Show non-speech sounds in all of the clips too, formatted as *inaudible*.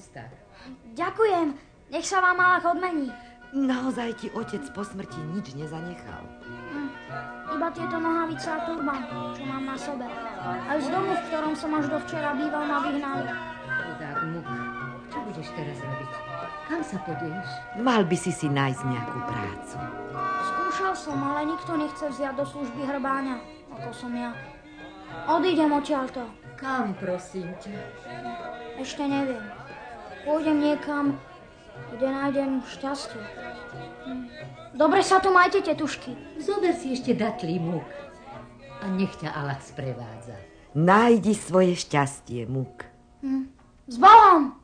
ústach. Ďakujem. Nech sa vám malách odmení. Naozaj ti otec po smrti nič nezanechal. Hm. Iba tieto nohavice a turban, čo mám na sebe. Aj z domu, v ktorom som až do včera býval, ma vyhnali. Chudák múk, čo budeš teraz robiť? Kam sa podieš? Mal by si si nájsť nejakú prácu. Skúšal som, ale nikto nechce vziať do služby hrbáňa, ako som ja. Odídem odtiaľto. Kam, prosím ťa? Ešte neviem. Pôjdem niekam, kde nájdem šťastie. Dobre sa tu majte, tetušky. Zober si ešte datlí múk. A nech ťa Allah sprevádza. Nájdi svoje šťastie, muk. Hm. S Bohom!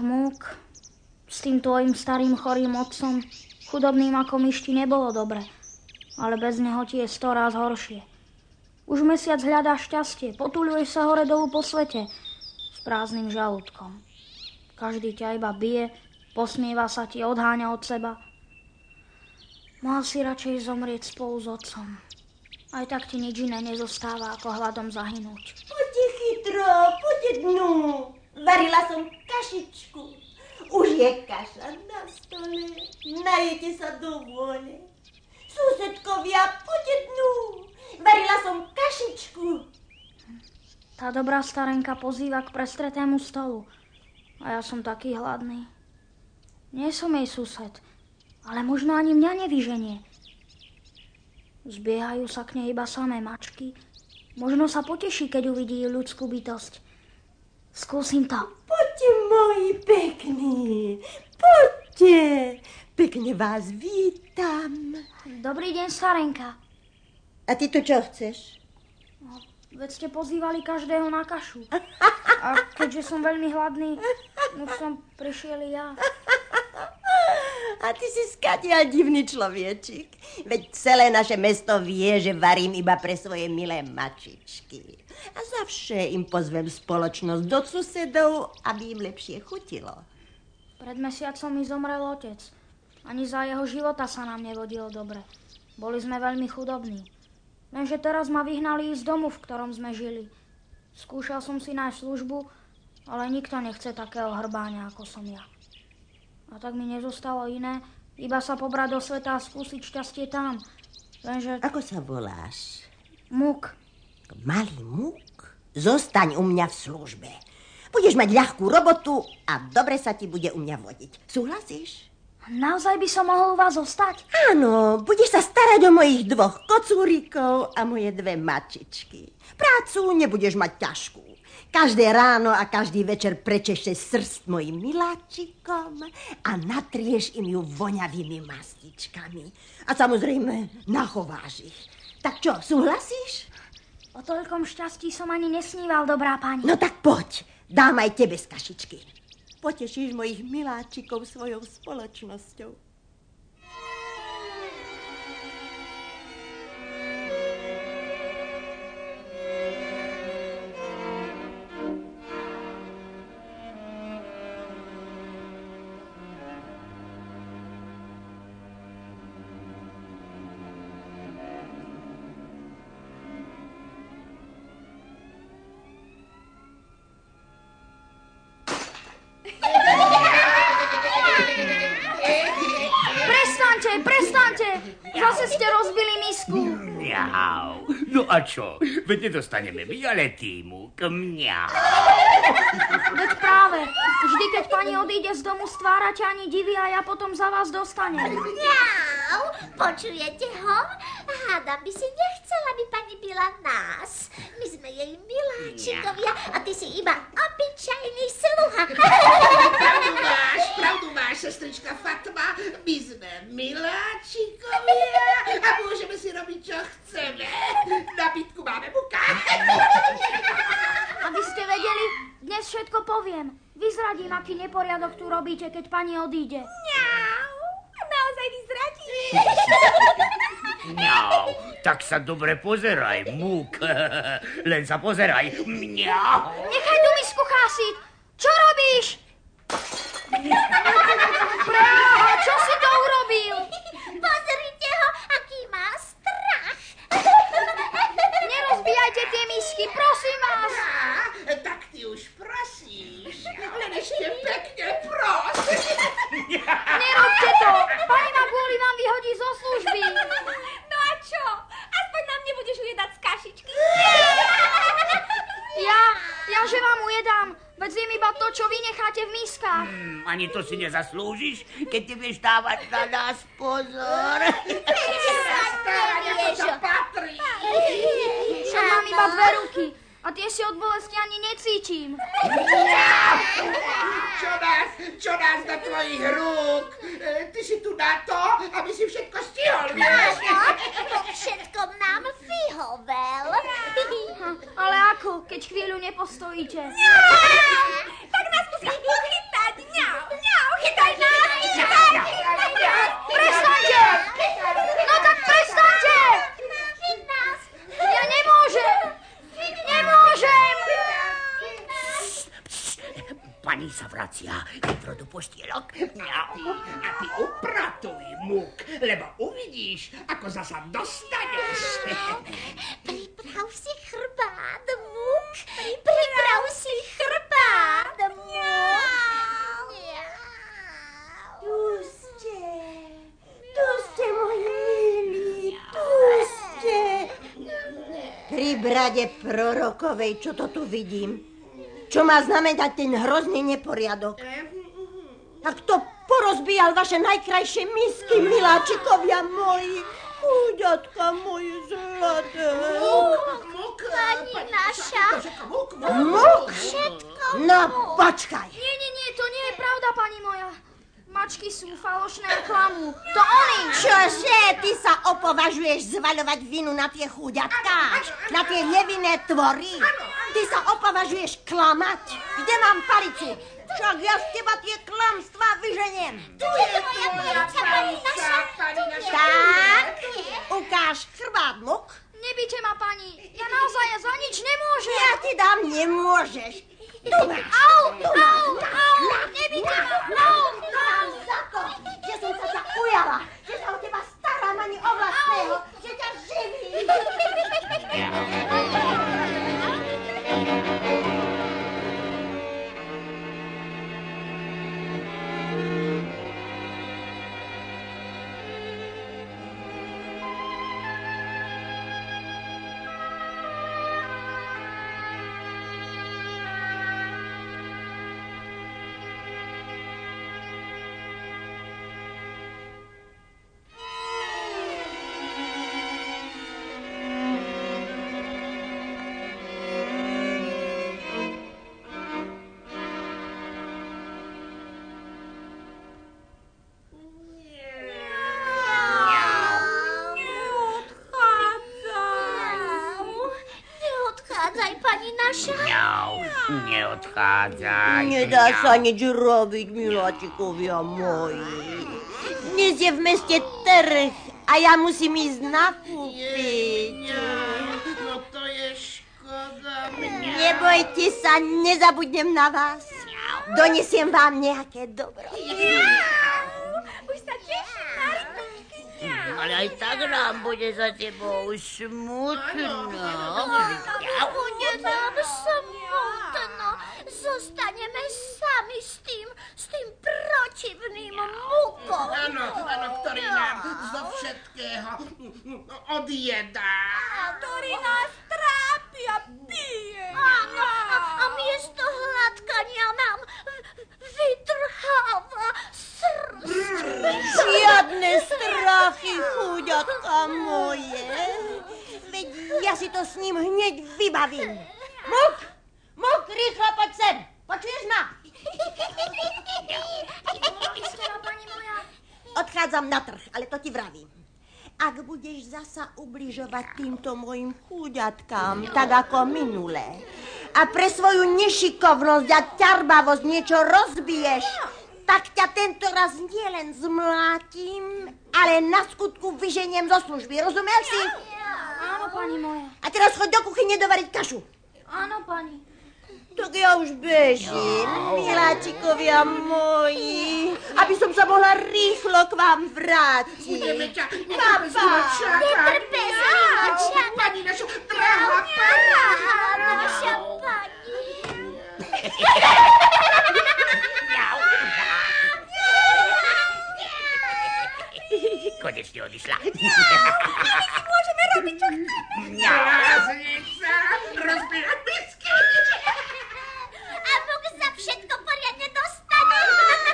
Múk. S tým tvojim starým chorým otcom, chudobným ako myšti, nebolo dobre. Ale bez neho ti je sto raz horšie. Už mesiac hľadáš šťastie, potuluješ sa hore dolu po svete s prázdnym žalúdkom. Každý ťa iba bije, posmieva sa ti, odháňa od seba. Mal si radšej zomrieť spolu s otcom. Aj tak ti nič iné nezostáva, ako hladom zahynúť. Poďte chytro, poďte dnu. Varila som kašičku. Už je kaša na stole. Najete sa do vôle. Susedkovia, poďte dnu. Varila som kašičku. Tá dobrá starenka pozýva k prestretému stolu. A ja som taký hladný. Nie som jej sused, ale možno ani mňa nevyženie. Zbiehajú sa k nej iba samé mačky. Možno sa poteší, keď uvidí ľudskú bytosť. Skúsim to. Poďte, moji pekní. Poďte. Pekne vás vítam. Dobrý deň, starenka. A ty tu čo chceš? Veď ste pozývali každého na kašu. A keďže som veľmi hladný, už som prišiel ja. A ty si skadiaľ divný človečik. Veď celé naše mesto vie, že varím iba pre svoje milé mačičky. A zavše im pozvem spoločnosť do susedov, aby im lepšie chutilo. Pred mesiacom mi zomrel otec. Ani za jeho života sa nám nevodilo dobre. Boli sme veľmi chudobní. Lenže teraz ma vyhnali z domu, v ktorom sme žili. Skúšal som si nájsť službu, ale nikto nechce takého hrbáňa, ako som ja. A tak mi nezostalo iné, iba sa pobrať do sveta a skúsiť šťastie tam. Lenže Ako sa voláš? muk, Malý múk? Zostaň u mňa v službe. Budeš mať ľahkú robotu a dobre sa ti bude u mňa vodiť. Súhlasíš? naozaj by som mohol u vás zostať? Áno, budeš sa starať o mojich dvoch kocúrikov a moje dve mačičky. Prácu nebudeš mať ťažkú. Každé ráno a každý večer prečešeš srst mojim miláčikom a natrieš im ju voňavými mastičkami. A samozrejme, nachováš ich. Tak čo, súhlasíš? O toľkom šťastí som ani nesníval, dobrá pani. No tak poď, dám aj tebe z kašičky. Potešíš mojich miláčikov svojou spoločnosťou. Veď nedostaneme my, ale ty, Múk. Mňau. Veď práve, vždy keď pani odíde z domu, stvárate ani divy a ja potom za vás dostanem. Mňau, počujete ho? Hádam by si nechcela, aby pani byla nás. My sme jej miláčikovia a ty si iba obyčajný sluha. Pravdu máš, pravdu máš, sestrička Fatma. My sme miláčikovia a môžeme si robiť, čo chceme. Na bytku máme buka. Aby ste vedeli, dnes všetko poviem. Vyzradím, aký neporiadok tu robíte, keď pani odíde. Mňau, naozaj vyzradíš. *laughs* Mňau. Tak sa dobre pozeraj, Múk. *laughs* Len sa pozeraj. Mňau. Nechaj tu misku chásiť. Čo robíš? Práha, čo si to urobil? Pozrite ho, aký má strach. Nerozbíjajte tie misky, prosím vás. Á, tak ty už prosíš, len ešte pekne pros. Nerobte to. Kvôli vám vyhodí zo služby. *laughs* No a čo? Aspoň nám nebudeš ujedať z kašičky. *laughs* Ja, ja že vám ujedám. Veď zjem iba to, čo vy necháte v miskách. Hm, ani to si nezaslúžiš, keď ti vieš dávať na nás pozor. *laughs* Však mám iba dve ruky. A tie si od bolesti ani necítim. Čo nás, čo nás do tvojich rúk? E, Ty si tu na to, aby si všetko stihol, vieš? Po všetkom nám vyhovel. Ale ako, keď chvíľu nepostojíte? Tak nás musí uchytať. Mňau, mňau, chytaj nás. Chytaj, chytaj nás. Prestaňte! No tak prestaňte! Chyť nás. Ja nemôžem! Nemôžem! Pani sa vracia jutro do postielok. Mňau. A ty upratuj, Múk, lebo uvidíš, ako zasa dostaneš. Priprav si chrbát, Múk. Priprav si chrbát, Múk. Tu ste, tu ste, moji milí, tu ste. Pri brade prorokovej, čo to tu vidím? Čo má znamenať ten hrozný neporiadok? A kto porozbíjal vaše najkrajšie misky, miláčikovia moji? Úďatka moje zlaté. Múk, Pani naša. Múk. Muk? Všetko. No, počkaj. Nie, nie, nie, to nie je pravda, pani moja. Mačky sú falošné a klamú. To oni! Čože, ty sa opovažuješ zvaľovať vinu na tie chúďatka? Na tie nevinné tvory? Ty sa opovažuješ klamať? Kde mám palicu? Však ja z teba tie klamstvá vyženiem. Tu je pani naša. Pani naša. Tak, ukáž chrbát, muk. Nebite ma, pani. Ja naozaj za nič nemôžem. Ja ti dám, nemôžeš. Tu máš. Au, au, au, nebite ma, au, au. Za to, že som sa ťa ujala, že sa o teba starám ani o vlastného, že ťa živím. Nedá mňau. sa nič robiť, miláčikovia moji. Dnes je v meste trh a ja musím ísť nakúpiť. No to je škoda. Nebojte sa, nezabudnem na vás. Donesiem vám nejaké dobro. Už sa teším. Ale aj tak nám bude za tebou smutno. Bude nám samotno. Zostaneme sami s tým, s tým proti protivným mukom. Áno, áno, ktorý nám zo všetkého odjedá. Ktorý nás trápi a pije. Áno, a, a miesto hladkania nám vytrháva srst. Žiadne strachy, chuďatka moje. Veď ja si to s ním hneď vybavím. Muk, rýchlo poď sem. Počuješ ma? Odchádzam na trh, ale to ti vravím. Ak budeš zasa ubližovať týmto mojim chúďatkám, tak ako minule, a pre svoju nešikovnosť a ťarbavosť niečo rozbiješ, tak ťa tento raz nielen zmlátim, ale na skutku vyženiem zo služby. Rozumel si? Áno, pani moja. A teraz choď do kuchyne dovariť kašu. Áno, pani. Tak ja už bežím, miláčikovia moji, aby som sa mohla rýchlo k vám vrátiť. Budeme ťa čakať. Čakať. Pani naša drahá pani. Naša pani. *laughs* Konečne odišla. Môžeme robiť, čo chceme. Bláznica, rozbíjať misky. A Bůh za všetko poriadne dostane.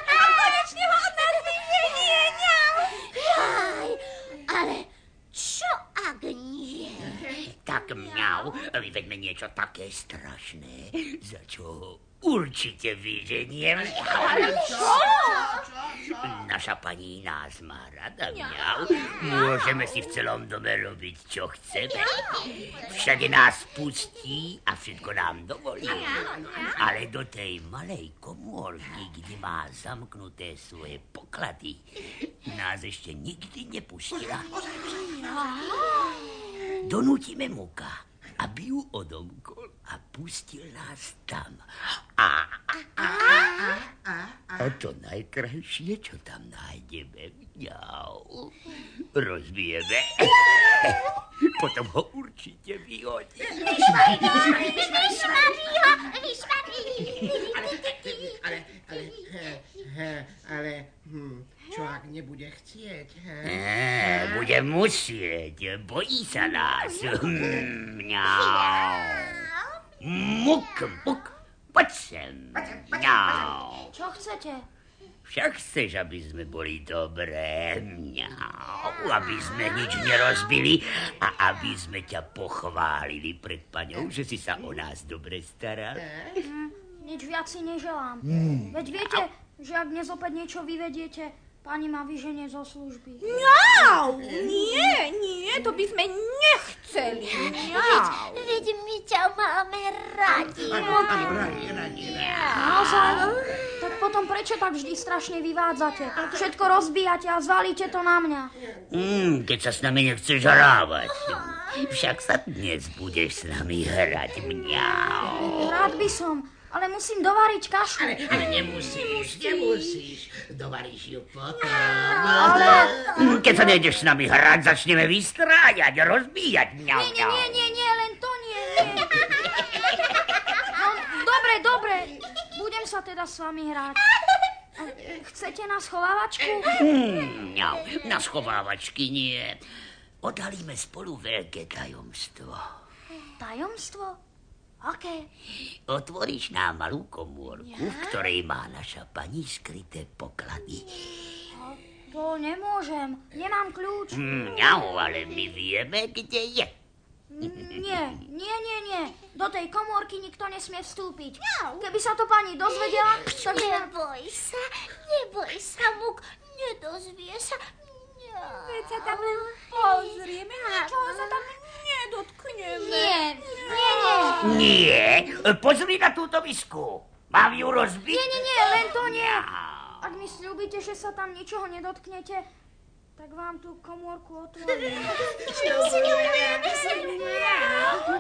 A konečne ho od nás vyženie, ňau. Jaj, ale čo ak nie? Tak mňau, vyveďme niečo také strašné, za čo ho určite vyženiem. Naša pani nás má rada, mňau. Môžeme si v celom dome robiť, čo chceme. Všade nás pustí a všetko nám dovolí. Ale do tej malej komórky, kde má zamknuté svoje poklady, nás ešte nikdy nepustila. Donútime muka, aby ju odomkol a pustil nás tam. A, a, a, a, to najkrajšie, čo tam nájdeme, mňau, rozbijeme. Potom ho určite vyhodí. Vyšmarí ho, vyšmarí. Ale, ale, he, he, ale, hm, čo ak nebude chcieť, he? Bude musieť, bojí sa nás. Hm, Mňau. Muk, muk, poď sem. Mňau. Čo chcete? Však chceš, aby sme boli dobré, mňau, aby sme nič nerozbili a aby sme ťa pochválili pred paňou, že si sa o nás dobre staral. Nič viac si neželám. Veď viete, že ak dnes opäť niečo vyvediete, pani ma vyženie zo služby. Ňau, nie, nie, to by sme nechceli. Ňau. Veď my ťa máme radi. Áno, áno, radi, radi, radi. Naozaj? Tak potom prečo tak vždy strašne vyvádzate? Všetko rozbíjate a zvalíte to na mňa. Mm, keď sa s nami nechceš hrávať. Však sa dnes budeš s nami hrať, mňau. Rád by som, ale musím dovariť kašu. Ale, ale nemusíš, nemusíš. Dovaríš ju potom. Mm, Keď sa nejdeš s nami hrať, začneme vystrájať, rozbíjať, mňau, Nie, nie, nie, nie, nie, len to nie. No, dobre, dobre, budem sa teda s vami hrať. E, Chcete na schovávačku? Mm, na schovávačky nie. Odhalíme spolu veľké tajomstvo. Tajomstvo? Aké? Otvoríš nám malú komórku, v ktorej má naša pani skryté poklady. To nemôžem, nemám kľúč. Mňau, ale my vieme, kde je. Nie, nie, nie, nie. Do tej komórky nikto nesmie vstúpiť. Keby sa to pani dozvedela, tak... Neboj sa, neboj sa, Muk, nedozvie sa. Veď sa tam len pozrieme, ničoho sa tam nedotkneme. Nie, nie, nie. Nie, pozri na túto misku. Mám ju rozbiť? Nie, nie, nie, len to nie. Ak mi slúbite, že sa tam ničoho nedotknete, tak vám tú komórku otvorím. *laughs* Mňau. To,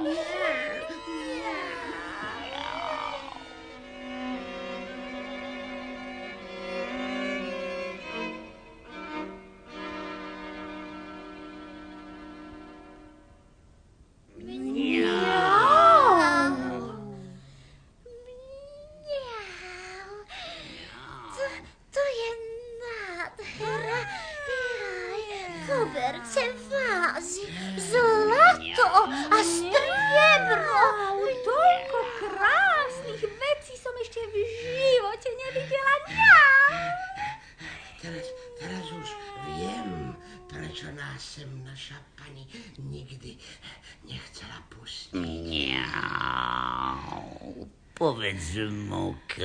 naša pani nikdy nechcela pustiť. Mňau. Povedz, Mok,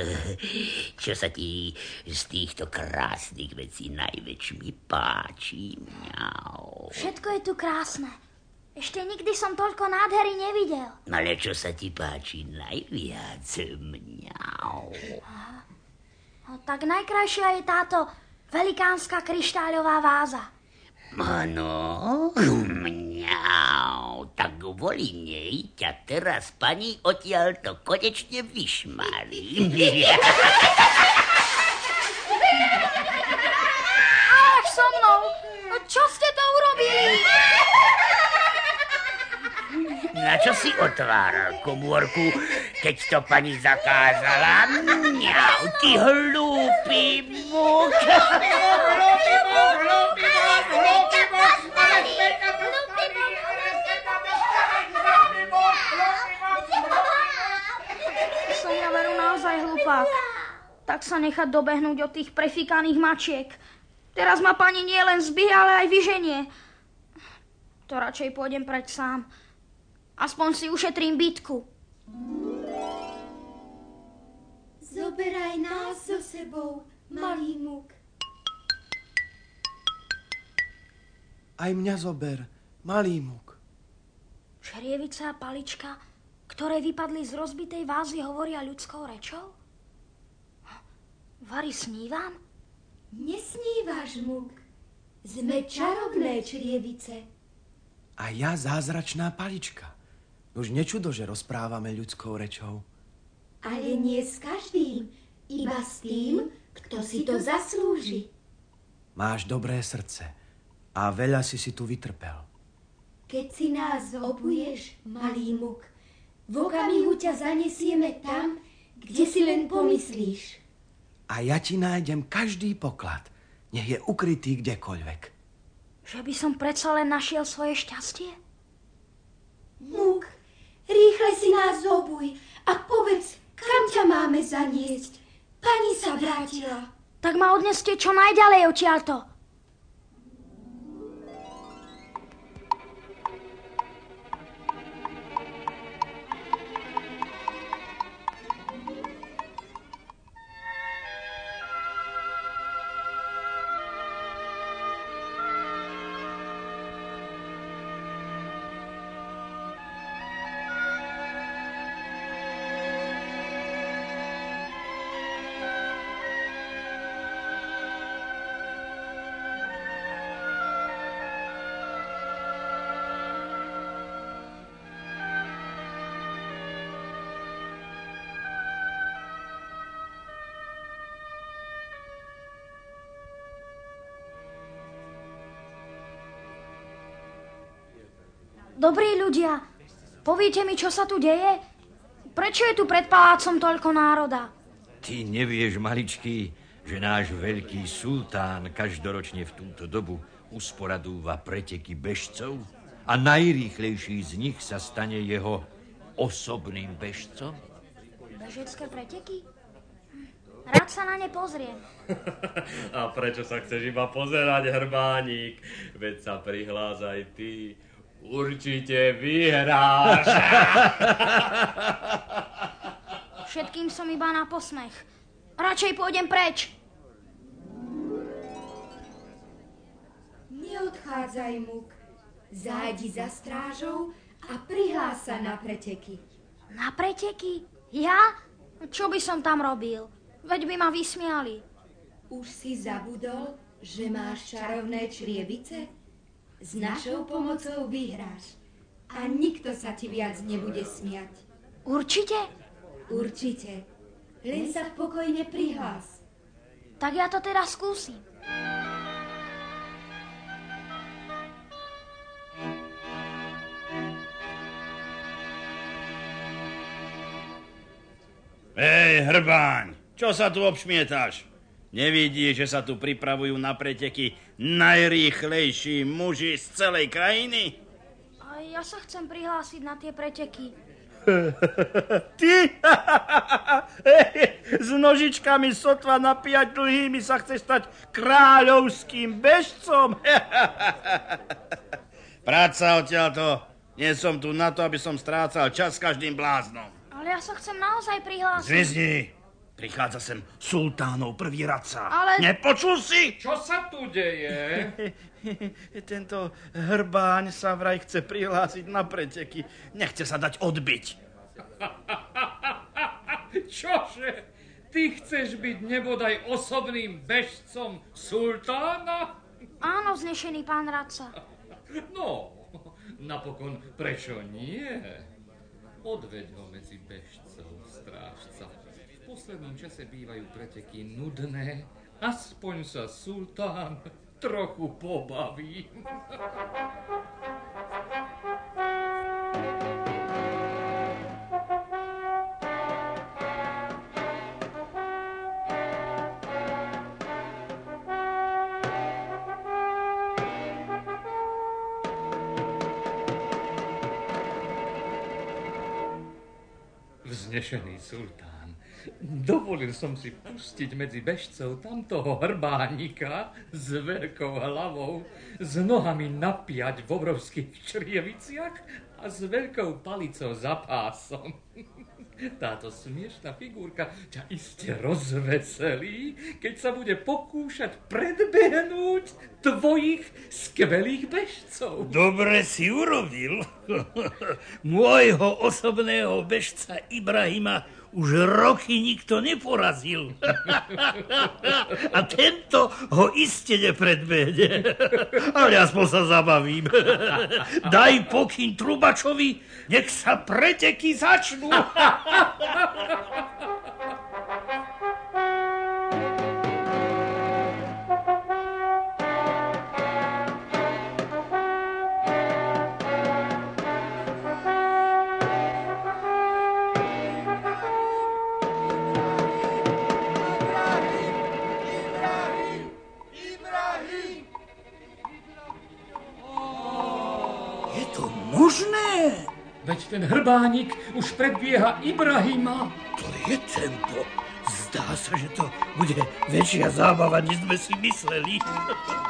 čo sa ti z týchto krásnych vecí najväčšmi páči? Mňau. Všetko je tu krásne. Ešte nikdy som toľko nádhery nevidel. Ale čo sa ti páči najviac? Mňau. No, tak najkrajšia je táto velikánska kryštáľová váza. Áno, mňau, tak kvôli nej ťa teraz pani odtiaľ to konečne vyšmarí. *laughs* Ach, so mnou! Čo ste to urobili? Na čo si otváral komórku, keď to pani zakázala? Mňau, ty hlúpy muk. Som ja veru naozaj hlupák. Tak sa nechať dobehnúť od tých prefikaných mačiek. Teraz ma pani nie len zbije, ale aj vyženie. To radšej pôjdem preč sám. Aspoň si ušetrím bytku. Zoberaj nás so sebou, malý muk. Aj mňa zober, malý muk. Črievica a palička, ktoré vypadli z rozbitej vázy, hovoria ľudskou rečou? Vary snívam? Nesnívaš, muk. Sme čarovné črievice. A ja zázračná palička. Už nečudo, že rozprávame ľudskou rečou. Ale nie s každým, iba s tým, kto si to zaslúži. Máš dobré srdce a veľa si si tu vytrpel. Keď si nás obuješ, malý muk, v okamihu ťa zanesieme tam, kde si len pomyslíš. A ja ti nájdem každý poklad, nech je ukrytý kdekoľvek. Že by som predsa len našiel svoje šťastie? Muk, rýchle si nás obuj a povedz, kam ťa máme zaniesť. Pani sa vrátila. Tak ma odneste čo najďalej odtiaľto. Dobrí ľudia, poviete mi, čo sa tu deje? Prečo je tu pred palácom toľko národa? Ty nevieš, maličký, že náš veľký sultán každoročne v túto dobu usporadúva preteky bežcov a najrýchlejší z nich sa stane jeho osobným bežcom? Bežecké preteky? Rád sa na ne pozriem. *laughs* A prečo sa chceš iba pozerať, hrbánik? Veď sa prihlás aj ty. Určite vyhráš. *laughs* Všetkým som iba na posmech. Radšej pôjdem preč. Neodchádzaj, muk. Zájdi za strážou a prihlás sa na preteky. Na preteky? Ja? Čo by som tam robil? Veď by ma vysmiali. Už si zabudol, že máš čarovné črievice? S našou pomocou vyhráš. A nikto sa ti viac nebude smiať. Určite? Určite. Len sa pokojne prihlás. Tak ja to teda skúsim. Hej, hrbáň, čo sa tu obšmietáš? Nevidíš, že sa tu pripravujú na preteky najrýchlejší muži z celej krajiny? A ja sa chcem prihlásiť na tie preteky. *laughs* Ty? *laughs* S nožičkami sotva napíjať dlhými sa chceš stať kráľovským bežcom? *laughs* Práca odtiaľto. Nie som tu na to, aby som strácal čas s každým bláznom. Ale ja sa chcem naozaj prihlásiť. Zmizni. Prichádza sem sultánov prvý radca. Ale- Nepočul si? Čo sa tu deje? *laughs* Tento hrbáň sa vraj chce prihlásiť na preteky. Nechce sa dať odbiť. *laughs* Čože? Ty chceš byť nebodaj osobným bežcom sultána? Áno, vznešený pán radca. *laughs* No, napokon prečo nie? Odveď ho medzi bežcov, strážca. Poslednom čase bývajú preteky nudné. Aspoň sa sultán trochu pobaví. Vznešený sultán, dovolil som si pustiť medzi bežcov tamtoho hrbánika s veľkou hlavou, s nohami napiať v obrovských črieviciach a s veľkou palicou za pásom. *laughs* Táto smiešná figurka ťa iste rozveselí, keď sa bude pokúšať predbehnúť tvojich skvelých bežcov. Dobre si urobil. *laughs* Môjho osobného bežca Ibrahima už roky nikto neporazil. *laughs* A tento ho iste nepredbehne. *laughs* Ale aspoň sa zabavím. *laughs* Daj pokyn Trubačovi, nech sa preteky začnú. Možné? Veď ten hrbánik už predbieha Ibrahima. To je tempo. Zdá sa, že to bude väčšia zábava, než sme si mysleli. *laughs*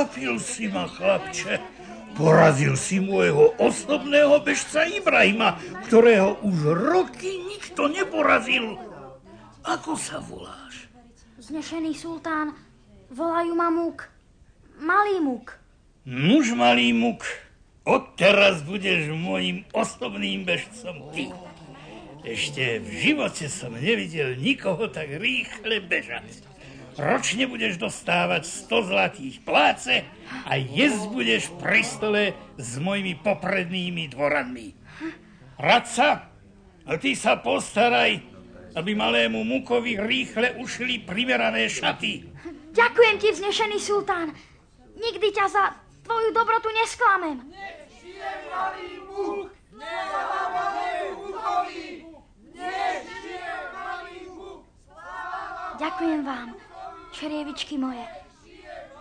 Prekvapil si ma, chlapče. Porazil si môjho osobného bežca Ibrahima, ktorého už roky nikto neporazil. Ako sa voláš? Vznešený sultán, volajú ma Múk. Malý Múk. Muž malý muk, odteraz budeš môjim osobným bežcom ty. Ešte v živote som nevidel nikoho tak rýchle bežať. Ročne budeš dostávať 100 zlatých pláce a jesť budeš pri stole s mojimi poprednými dvoranmi. Radca, a ty sa postaraj, aby malému mukovi rýchle ušli primerané šaty. Ďakujem ti, vznešený sultán. Nikdy ťa za tvoju dobrotu nesklamem. Ďakujem vám, črievičky moje.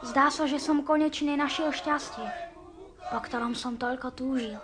Zdá sa, že som konečne našiel šťastie, po ktorom som toľko túžil.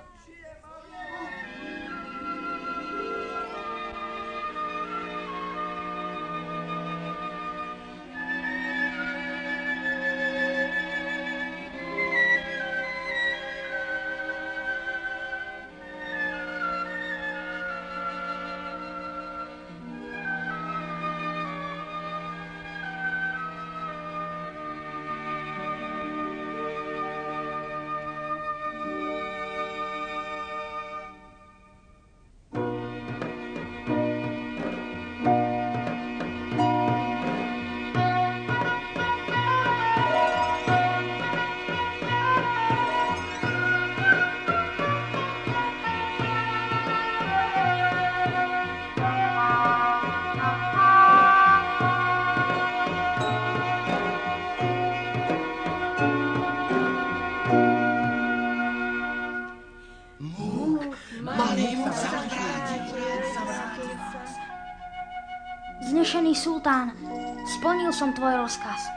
Sultán, splnil som tvoj rozkaz.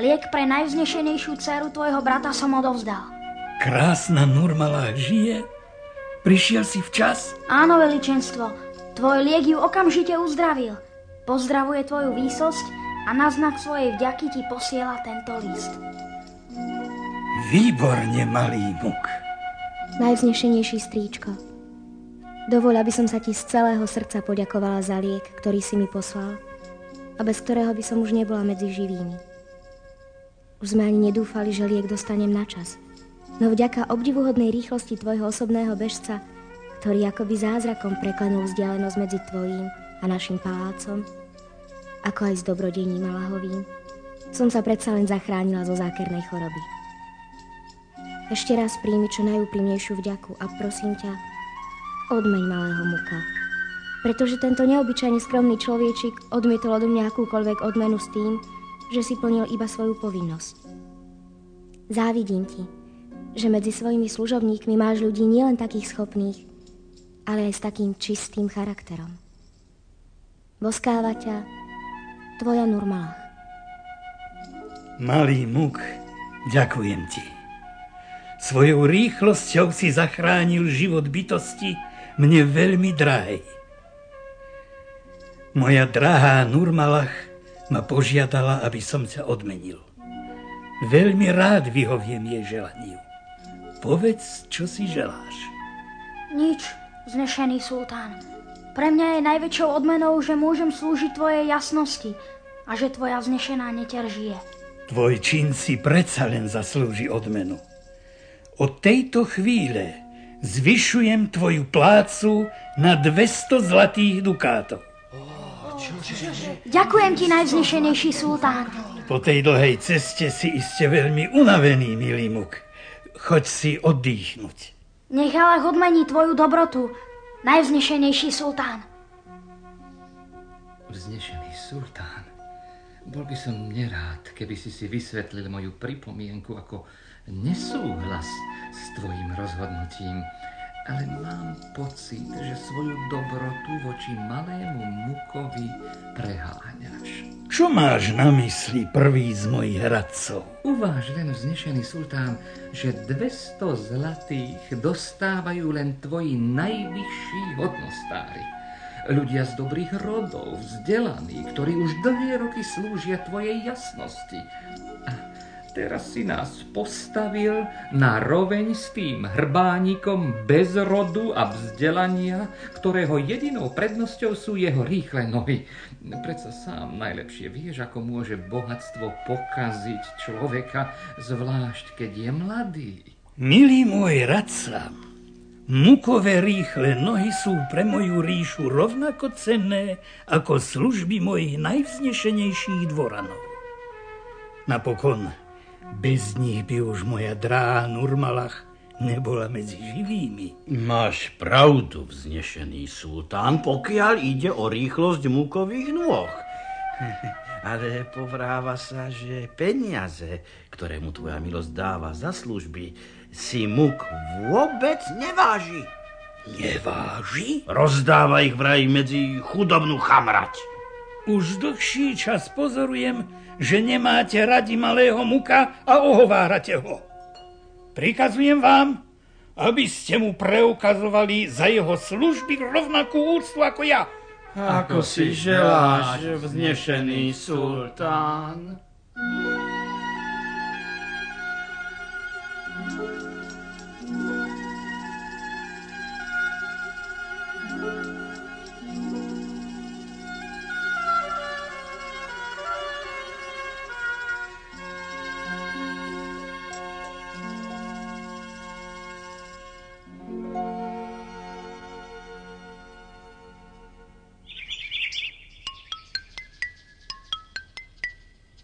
Liek pre najvznešenejšiu dceru tvojho brata som odovzdal. Krásna Nurmala žije? Prišiel si včas? Áno, veličenstvo, tvoj liek ju okamžite uzdravil. Pozdravuje tvoju výsosť a na znak svojej vďaky ti posiela tento list. Výborne, malý muk. Najvznešenejší stríčko. Dovol, aby som sa ti z celého srdca poďakovala za liek, ktorý si mi poslal a bez ktorého by som už nebola medzi živými. Už sme ani nedúfali, že liek dostanem na čas. No vďaka obdivuhodnej rýchlosti tvojho osobného bežca, ktorý akoby zázrakom preklenul vzdialenosť medzi tvojím a našim palácom, ako aj s dobrodením Malahovým, som sa predsa len zachránila zo zákernej choroby. Ešte raz príjmi čo najúprimnejšiu vďaku a prosím ťa, odmeň malého muka. Pretože tento neobyčajne skromný človečik odmietol odo mňa akúkoľvek odmenu s tým, že si plnil iba svoju povinnosť. Závidím ti, že medzi svojimi služobníkmi máš ľudí nielen takých schopných, ale aj s takým čistým charakterom. Boskáva ťa tvoja Nurmala. Malý muk, ďakujem ti. Svojou rýchlosťou si zachránil život bytosti mne veľmi drahej. Moja drahá Nurmalach ma požiadala, aby som ťa odmenil. Veľmi rád vyhoviem jej želaniu. Povedz, čo si želáš. Nič, znešený sultán. Pre mňa je najväčšou odmenou, že môžem slúžiť tvojej jasnosti a že tvoja znešená neter žije. Tvoj čin si predsa len zaslúži odmenu. Od tejto chvíle zvyšujem tvoju plácu na 200 zlatých dukátov. Ďakujem ti, najvznešenejší sultán. Po tej dlhej ceste si iste veľmi unavený, milý muk. Choď si oddychnúť. Nech Allah odmení tvoju dobrotu, najvznešenejší sultán. Vznešený sultán, bol by som nerád, keby si si vysvetlil moju pripomienku ako nesúhlas s tvojim rozhodnutím ale mám pocit, že svoju dobrotu voči malému mukovi preháňaš. Čo máš na mysli prvý z mojich radcov? Uváž len, vznešený sultán, že 200 zlatých dostávajú len tvoji najvyšší hodnostári. Ľudia z dobrých rodov, vzdelaní, ktorí už dlhé roky slúžia tvojej jasnosti. Teraz si nás postavil na roveň s tým hrbánikom bez rodu a vzdelania, ktorého jedinou prednosťou sú jeho rýchle nohy. Predsa sám najlepšie vieš, ako môže bohatstvo pokaziť človeka, zvlášť keď je mladý. Milý môj radca, mukové rýchle nohy sú pre moju ríšu rovnako cenné ako služby mojich najvznešenejších dvoranov. Napokon bez nich by už moja dráha Nurmalach nebola medzi živými. Máš pravdu, vznešený sultán, pokiaľ ide o rýchlosť múkových nôh. *laughs* Ale povráva sa, že peniaze, ktoré mu tvoja milosť dáva za služby, si muk vôbec neváži. Neváži? Rozdáva ich vraj medzi chudobnú chamrať. Už dlhší čas pozorujem, že nemáte radi malého muka a ohovárate ho. Prikazujem vám, aby ste mu preukazovali za jeho služby rovnakú úctu ako ja. Ako si želáš, vznešený sultán.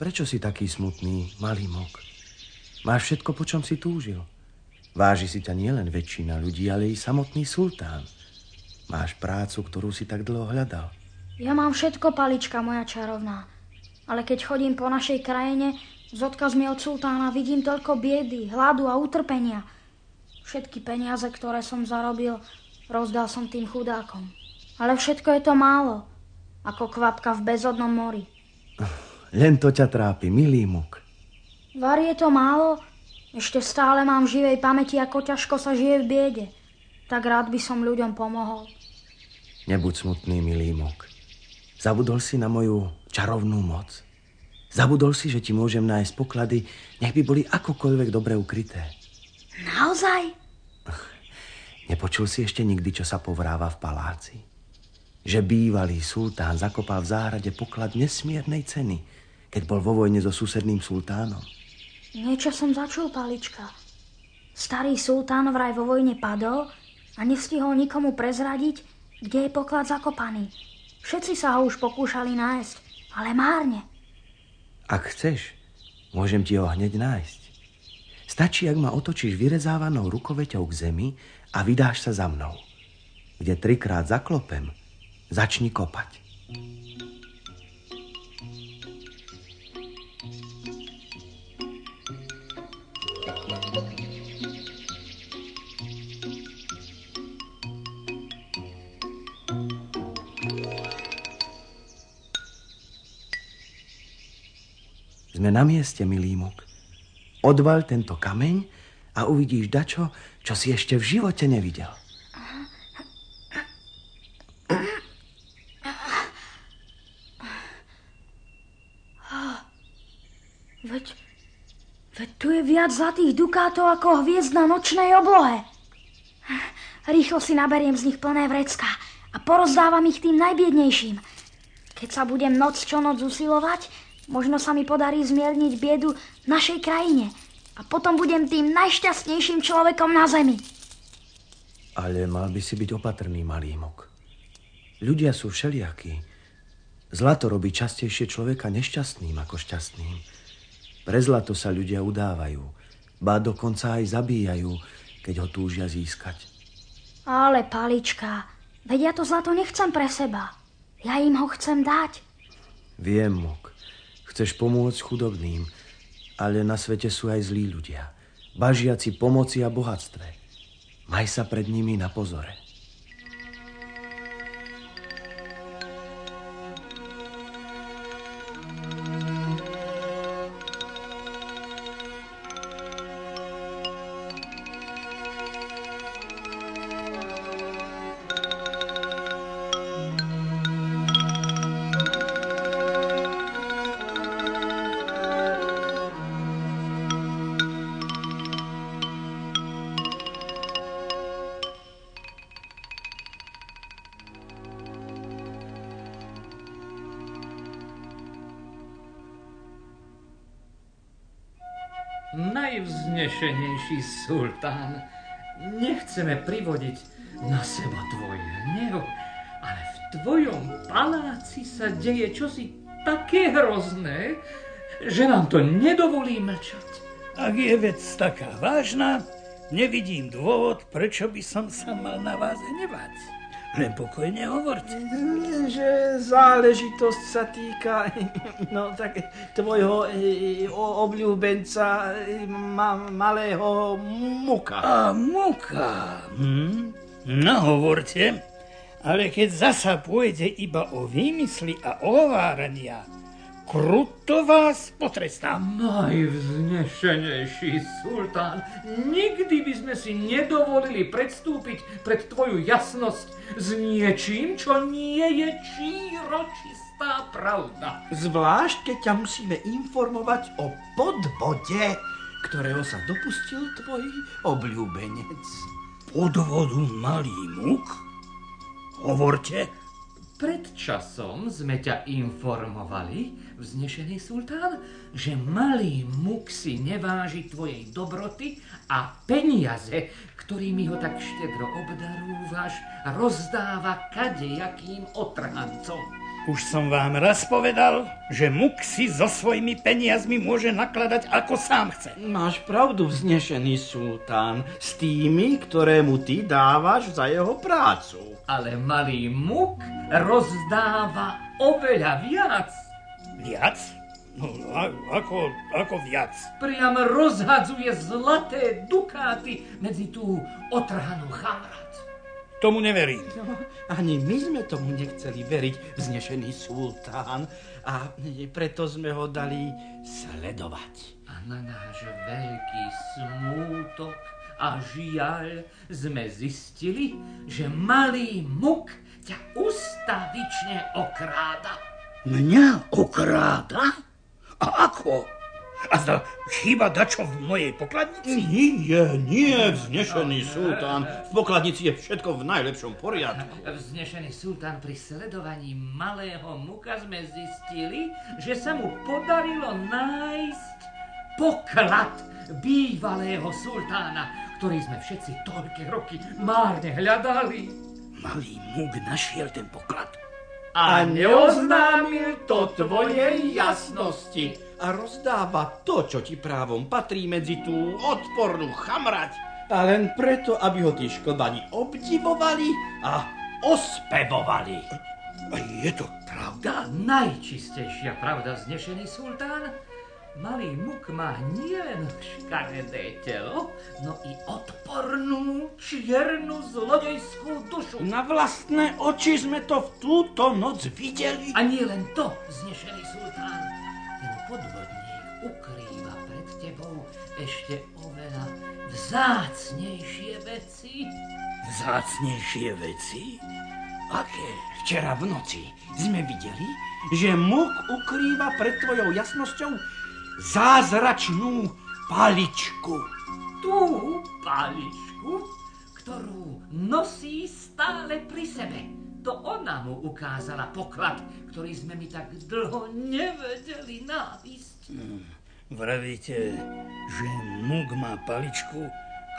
Prečo si taký smutný, malý mok? Máš všetko, po čom si túžil. Váži si ťa nielen väčšina ľudí, ale i samotný sultán. Máš prácu, ktorú si tak dlho hľadal. Ja mám všetko, palička moja čarovná. Ale keď chodím po našej krajine, s odkazmi od sultána vidím toľko biedy, hladu a utrpenia. Všetky peniaze, ktoré som zarobil, rozdal som tým chudákom. Ale všetko je to málo. ako kvapka v bezodnom mori. *laughs* Len to ťa trápi, milý muk. Var je to málo? Ešte stále mám v živej pamäti, ako ťažko sa žije v biede. Tak rád by som ľuďom pomohol. Nebuď smutný, milý muk. Zabudol si na moju čarovnú moc. Zabudol si, že ti môžem nájsť poklady, nech by boli akokoľvek dobre ukryté. Naozaj? *laughs* Nepočul si ešte nikdy, čo sa povráva v paláci? Že bývalý sultán zakopal v záhrade poklad nesmiernej ceny, keď bol vo vojne so susedným sultánom. Niečo som začul, palička. Starý sultán vraj vo vojne padol a nestihol nikomu prezradiť, kde je poklad zakopaný. Všetci sa ho už pokúšali nájsť, ale márne. Ak chceš, môžem ti ho hneď nájsť. Stačí, ak ma otočíš vyrezávanou rukoveťou k zemi a vydáš sa za mnou. Kde trikrát zaklopem, začni kopať. Sme na mieste, milý muk. Odval tento kameň a uvidíš dačo, čo si ešte v živote nevidel. *gasps* Veď, veď tu je viac zlatých dukátov ako hviezd na nočnej oblohe. Rýchlo si naberiem z nich plné vrecká a porozdávam ich tým najbiednejším. Keď sa budem noc čo noc usilovať, možno sa mi podarí zmierniť biedu v našej krajine a potom budem tým najšťastnejším človekom na zemi. Ale mal by si byť opatrný, malý mok. Ľudia sú všelijakí. Zlato robí častejšie človeka nešťastným ako šťastným. Pre zlato sa ľudia udávajú, ba dokonca aj zabíjajú, keď ho túžia získať. Ale palička, veď ja to zlato nechcem pre seba. Ja im ho chcem dať. Viem, mok. Chceš pomôcť chudobným, ale na svete sú aj zlí ľudia. Bažiaci pomoci a bohatstve. Maj sa pred nimi na pozore. Najvznešenejší sultán, nechceme privodiť na seba tvoj hnev, ale v tvojom paláci sa deje čosi také hrozné, že nám to nedovolí mlčať. Ak je vec taká vážna, nevidím dôvod, prečo by som sa mal na vás hnevať. Len pokojne hovorte. Že záležitosť sa týka, *laughs* no tak tvojho e, obľúbenca, e, ma, malého Muka. A Muka, hm? No hovorte, ale keď zasa pôjde iba o výmysly a ovárania, kruto vás potrestám. Najvznešenejší sultán, nikdy by sme si nedovolili predstúpiť pred tvoju jasnosť s niečím, čo nie je číročistá pravda. Zvlášť, keď ťa musíme informovať o podvode, ktorého sa dopustil tvoj obľúbenec. Podvodu malý muk? Hovorte. Pred časom sme ťa informovali, vznešený sultán, že malý muk si neváži tvojej dobroty a peniaze, ktorými ho tak štedro obdarúvaš, rozdáva kadejakým otrhancom. Už som vám raz povedal, že muk si so svojimi peniazmi môže nakladať ako sám chce. Máš pravdu, vznešený sultán, s tými, ktoré mu ty dávaš za jeho prácu. Ale malý muk rozdáva oveľa viac. Viac? No, a, ako, ako viac? Priam rozhadzuje zlaté dukáty medzi tú otrhanú chamrať. tomu neverím. No, ani my sme tomu nechceli veriť, vznešený sultán. A preto sme ho dali sledovať. A na náš veľký smútok a žiaľ sme zistili, že malý muk ťa ustavične okráda. Mňa okráda? A ako? A zda chýba dačo v mojej pokladnici? Nie, nie, vznešený sultán. V pokladnici je všetko v najlepšom poriadku. Vznešený sultán pri sledovaní malého muka sme zistili, že sa mu podarilo nájsť poklad bývalého sultána, ktorý sme všetci toľké roky márne hľadali. Malý muk našiel ten poklad. A neoznámil to tvojej jasnosti a rozdáva to, čo ti právom patrí medzi tú odpornú chamrať. A len preto, aby ho tí šklbani obdivovali a ospevovali. A je to pravda? Najčistejšia pravda, znešený sultán. Malý muk má nielen škaredé telo, no i odpornú, čiernu, zlodejskú dušu. Na vlastné oči sme to v túto noc videli. A nie len to, znešený sultán. Ten podvodník ukrýva pred tebou ešte oveľa vzácnejšie veci. Vzácnejšie veci? Aké? Včera v noci sme videli, že muk ukrýva pred tvojou jasnosťou zázračnú paličku. Tú paličku, ktorú nosí stále pri sebe. To ona mu ukázala poklad, ktorý sme mi tak dlho nevedeli nájsť. Hmm, vravíte, že Mug má paličku,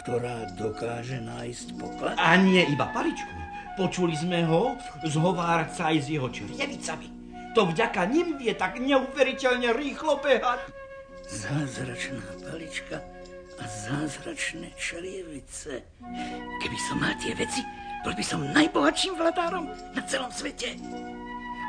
ktorá dokáže nájsť poklad? A nie iba paličku. Počuli sme ho zhovárať sa aj s jeho črievicami. To vďaka nim vie tak neuveriteľne rýchlo behať. Zázračná palička a zázračné črievice. Keby som mal tie veci, bol by som najbohatším vladárom na celom svete.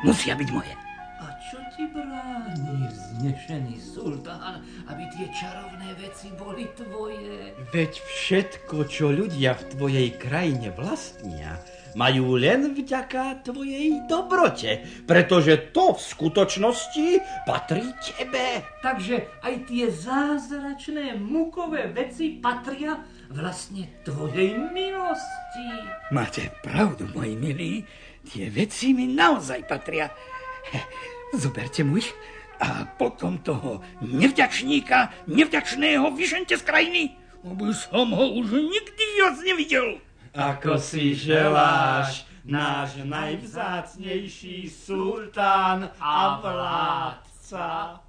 Musia byť moje. A čo ti bráni, vznešený sultán, aby tie čarovné veci boli tvoje? Veď všetko, čo ľudia v tvojej krajine vlastnia, majú len vďaka tvojej dobrote, pretože to v skutočnosti patrí tebe. Takže aj tie zázračné mukové veci patria vlastne tvojej milosti. Máte pravdu, moji milí, tie veci mi naozaj patria. Zoberte mu ich a potom toho nevďačníka, nevďačného vyšente z krajiny, aby som ho už nikdy viac nevidel. Ako si želáš, náš najvzácnejší sultán a vládca.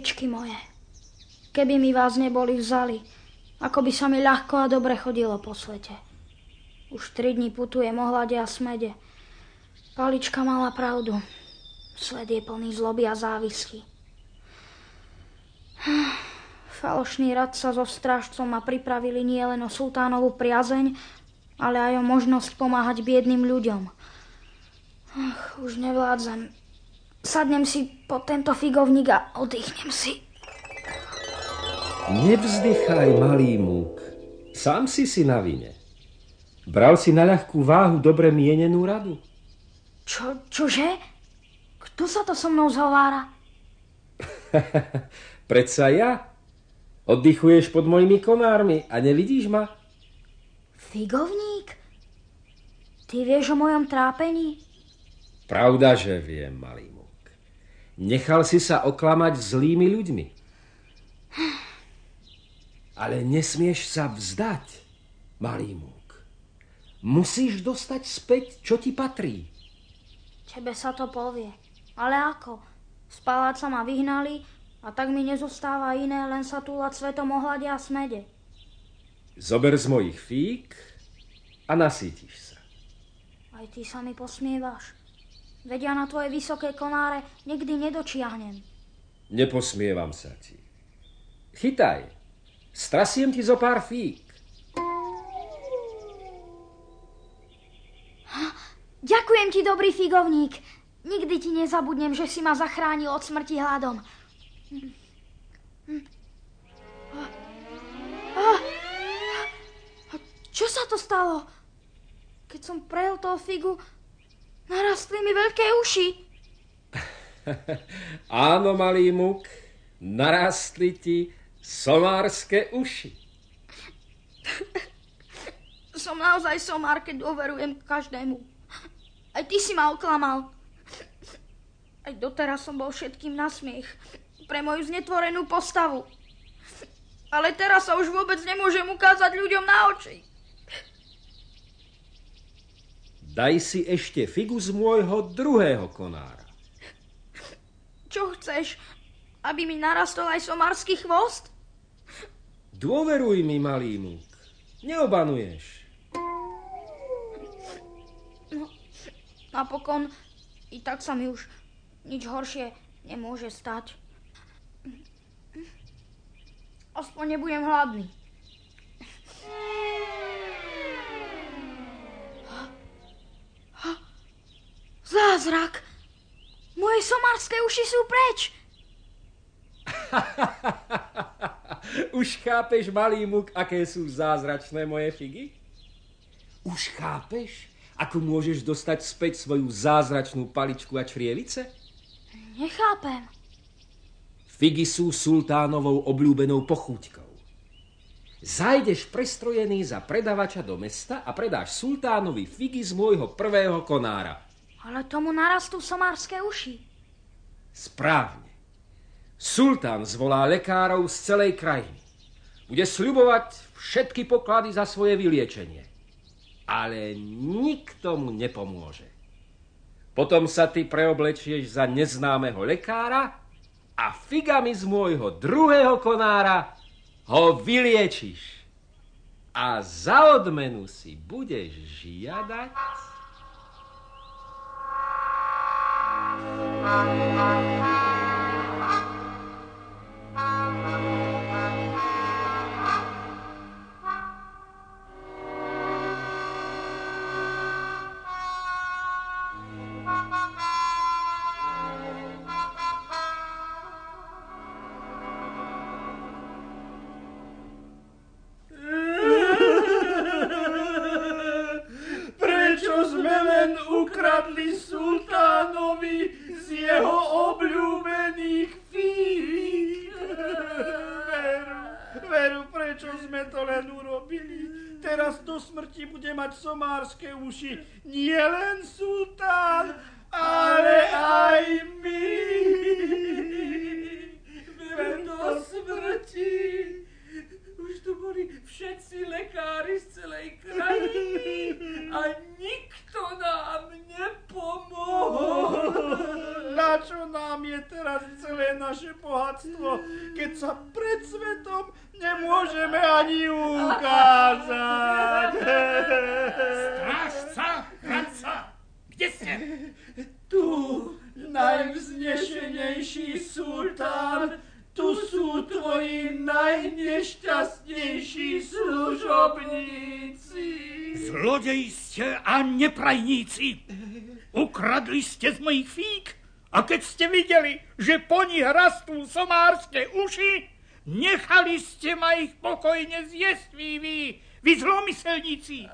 Črievičky moje, keby mi vás neboli vzali, ako by sa mi ľahko a dobre chodilo po svete. Už tri dní putujem o hlade a smede. Palička mala pravdu. Svet je plný zloby a závisky. Falošný radca so strážcom ma pripravili nielen o sultánovú priazeň, ale aj o možnosť pomáhať biedným ľuďom. Ach, už nevládzem. Sadnem si po tento figovník a oddychnem si. Nevzdychaj, malý múk. Sám si si na vine. Bral si na ľahkú váhu dobre mienenú radu? Čo, čože? Kto sa to so mnou zhovára? *laughs* Predsa ja. Oddychuješ pod mojimi konármi a nevidíš ma? Figovník? Ty vieš o mojom trápení? Pravda, že viem, malý. Nechal si sa oklamať zlými ľuďmi. Ale nesmieš sa vzdať, malý múk. Musíš dostať späť, čo ti patrí. Tebe sa to povie. Ale ako? Z paláca ma vyhnali a tak mi nezostáva iné, len sa túlať svetom ohľade a smede. Zober z mojich fík a nasítiš sa. Aj ty sa mi posmievaš. Veď ja na tvoje vysoké konáre nikdy nedočiahnem. Neposmievam sa ti. Chytaj. Strasiem ti zo pár fík. Ďakujem ti, dobrý figovník. Nikdy ti nezabudnem, že si ma zachránil od smrti hladom. Čo sa to stalo? Keď som prejel toho figu, narastli mi veľké uši. *laughs* Áno, malý muk, narastli ti somárske uši. *laughs* Som naozaj somár, keď dôverujem každému. Aj ty si ma oklamal. Aj doteraz som bol všetkým na smiech. Pre moju znetvorenú postavu. Ale teraz sa už vôbec nemôžem ukázať ľuďom na oči. Daj si ešte figu z môjho druhého konára. Čo chceš? Aby mi narastol aj somarský chvost? Dôveruj mi, malý múk. Neobanuješ. Napokon i tak sa mi už nič horšie nemôže stať. Aspoň nebudem hladný. Zázrak! Moje somárske uši sú preč! *laughs* Už chápeš, malý muk, aké sú zázračné moje figy? Už chápeš? Ako môžeš dostať späť svoju zázračnú paličku a črievice? Nechápem. Figy sú sultánovou obľúbenou pochúťkou. Zajdeš prestrojený za predavača do mesta a predáš sultánovi figy z môjho prvého konára. Ale tomu narastú somárske uši. Správne. Sultán zvolá lekárov z celej krajiny. Bude sľubovať všetky poklady za svoje vyliečenie ale nikto mu nepomôže. Potom sa ty preoblečieš za neznámeho lekára a figami z môjho druhého konára ho vyliečíš. A za odmenu si budeš žiadať... Música nemôžeme ani ukázať. Strážca, hradca, kde ste? Tu, najvznešenejší sultán, tu sú tvoji najnešťastnejší služobníci. Zlodeji ste a neprajníci. Ukradli ste z mojich fík a keď ste videli, že po nich rastú somárske uši, Nechali ste ma ich pokojne zjesť, vy, vy, vy zlomyselníci.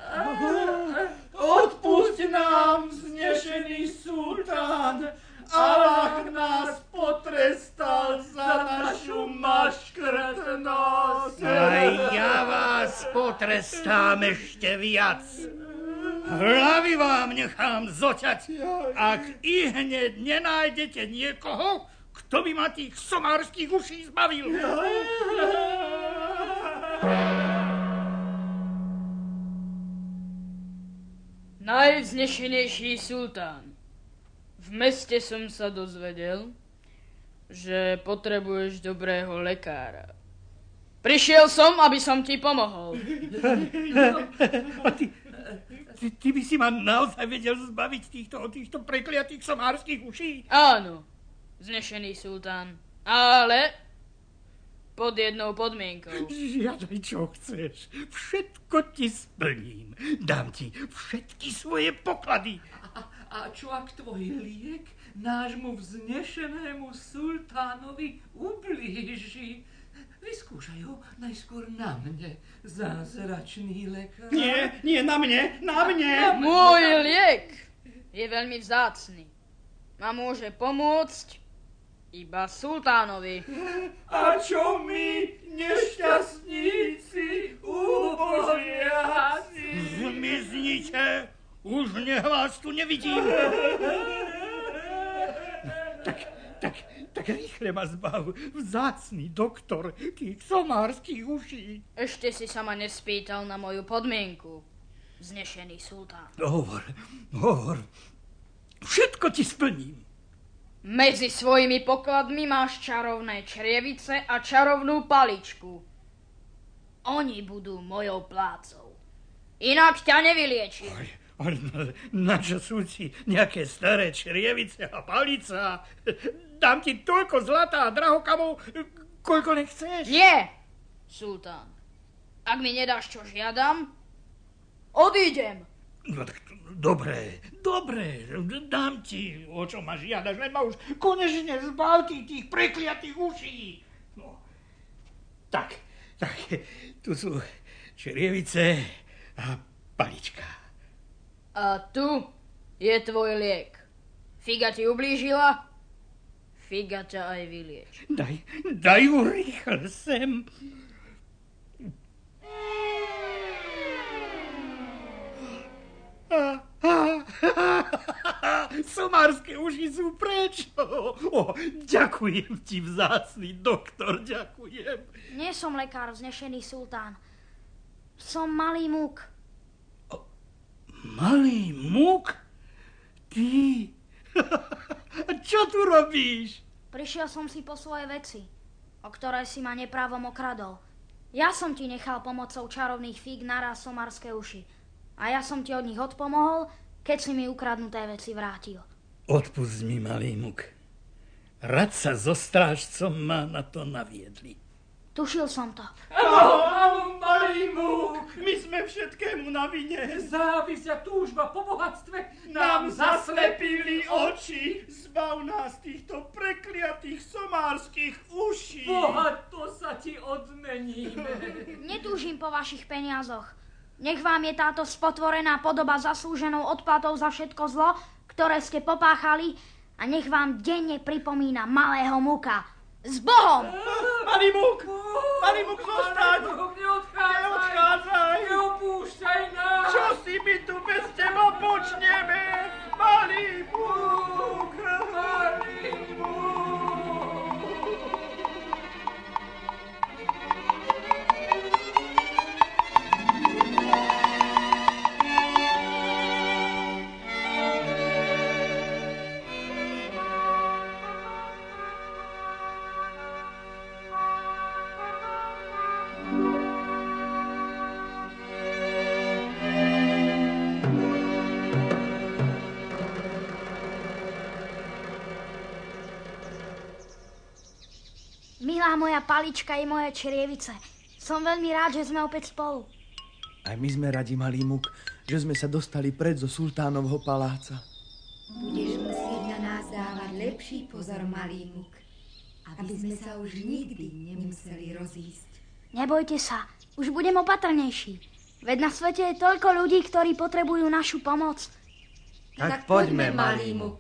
Odpusť nám, vznešený sultán. Allah nás potrestal za našu maškrtnosť. Aj ja vás potrestám ešte viac. Hlavy vám nechám zoťať, ak i hneď nenájdete niekoho, kto by ma tých somárských uší zbavil? Najvznešenejší sultán, v meste som sa dozvedel, že potrebuješ dobrého lekára. Prišiel som, aby som ti pomohol. A ty, ty, ty by si ma naozaj vedel zbaviť týchto, týchto prekliatých somárskych uší? Áno, znešený sultán. Ale pod jednou podmienkou. Žiadaj, čo chceš. Všetko ti splním. Dám ti všetky svoje poklady. A čo ak tvoj liek nášmu vznešenému sultánovi ublíži? Vyskúšaj ho najskôr na mne, zázračný lekár. Nie, nie, na mne, na mne. Môj liek je veľmi vzácny a môže pomôcť iba sultánovi. A čo my, nešťastníci, ubožiaci? Zmiznite, už nech vás tu nevidím. Tak, tak, tak rýchle ma zbav, vzácný doktor tých somárských uší. Ešte si sa ma nespýtal na moju podmienku, znešený sultán. Hovor, hovor, všetko ti splním. Medzi svojimi pokladmi máš čarovné črievice a čarovnú paličku. Oni budú mojou plácou. Inak ťa nevyliečím. Ale na, na čo sú ti nejaké staré črievice a palica? Dám ti toľko zlata a drahokamov, koľko nechceš. Nie, sultán. Ak mi nedáš, čo žiadam, odídem. No tak dobre, dobre, dám ti, o čo ma žiadaš, len ma už konečne zbav tých, tých prekliatých uší. No, tak, tak, tu sú črievice a palička. A tu je tvoj liek. Figa ti ublížila, figa ťa aj vylieči. Daj, daj ju rýchle sem. Somárske uši sú preč. *laughs* O, ďakujem ti, vzácný doktor, ďakujem. Nie som lekár, vznešený sultán. Som malý múk. Malý múk? Ty? *laughs* Čo tu robíš? Prišiel som si po svoje veci, o ktoré si ma neprávom okradol. Ja som ti nechal pomocou čarovných fíg naraz somarské uši. A ja som ti od nich odpomohol, keď si mi ukradnuté veci vrátil. Odpust mi, malý muk. Rad sa so strážcom ma na to naviedli. Tušil som to. Áno, áno, malý múk. My sme všetkému na vine. Závisť a túžba po bohatstve Nám zaslepili oči. Zbav nás týchto prekliatých somárskych uší. Boha, to sa ti odmeníme. Netúžim po vašich peniazoch. Nech vám je táto spotvorená podoba zaslúženou odplatou za všetko zlo, ktoré ste popáchali a nech vám denne pripomína malého muka. S Bohom! Malý muk! Malý muk, zostaň! Neodchádzaj! Neodchádzaj! Neopúšťaj nás! Čo si my tu bez teba počneme? Malý muk! Moja palička i moje črievice. Som veľmi rád, že sme opäť spolu. Aj my sme radi, malý muk, že sme sa dostali pred zo sultánovho paláca. Budeš musieť na nás dávať lepší pozor, malý muk, aby sme sa už nikdy nemuseli rozísť. Nebojte sa, už budem opatrnejší. Veď na svete je toľko ľudí, ktorí potrebujú našu pomoc. Tak, tak poďme, malý muk.